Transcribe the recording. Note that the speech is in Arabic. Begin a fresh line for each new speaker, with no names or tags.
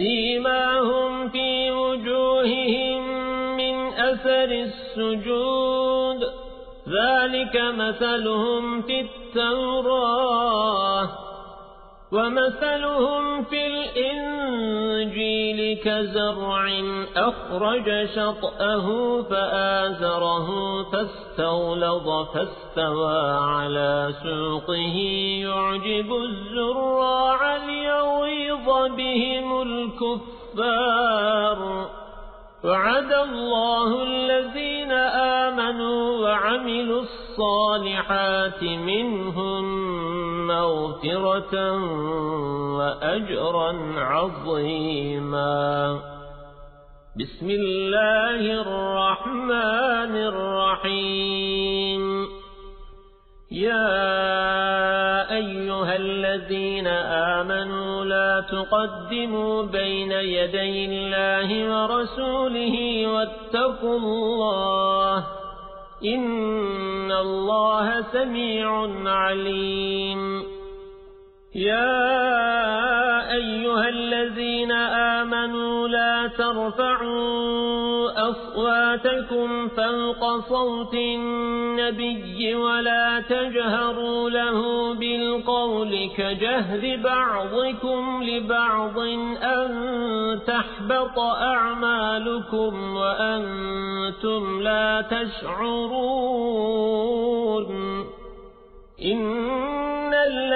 سيماهم في وجوههم من أثر السجود ذلك مثلهم في التوراة ومثلهم في الإنجيل كزرع أخرج شطأه فآزره فاستولض فاستوى على سوقه يعجب الزراع بهم الكفار وعد الله الذين آمنوا وعملوا الصالحات منهم مغفرة وأجرا عظيما بسم الله الرحمن الرحيم يا الذين آمنوا لا تقدموا بين يدي الله ورسوله واتقوا الله إن الله سميع عليم يا أيها آمنوا لا ترفعوا أصواتكم فوق صوت النبي ولا تجهروا له بالقول كجهد بعضكم لبعض أن تحبط أعمالكم وأنتم لا تشعرون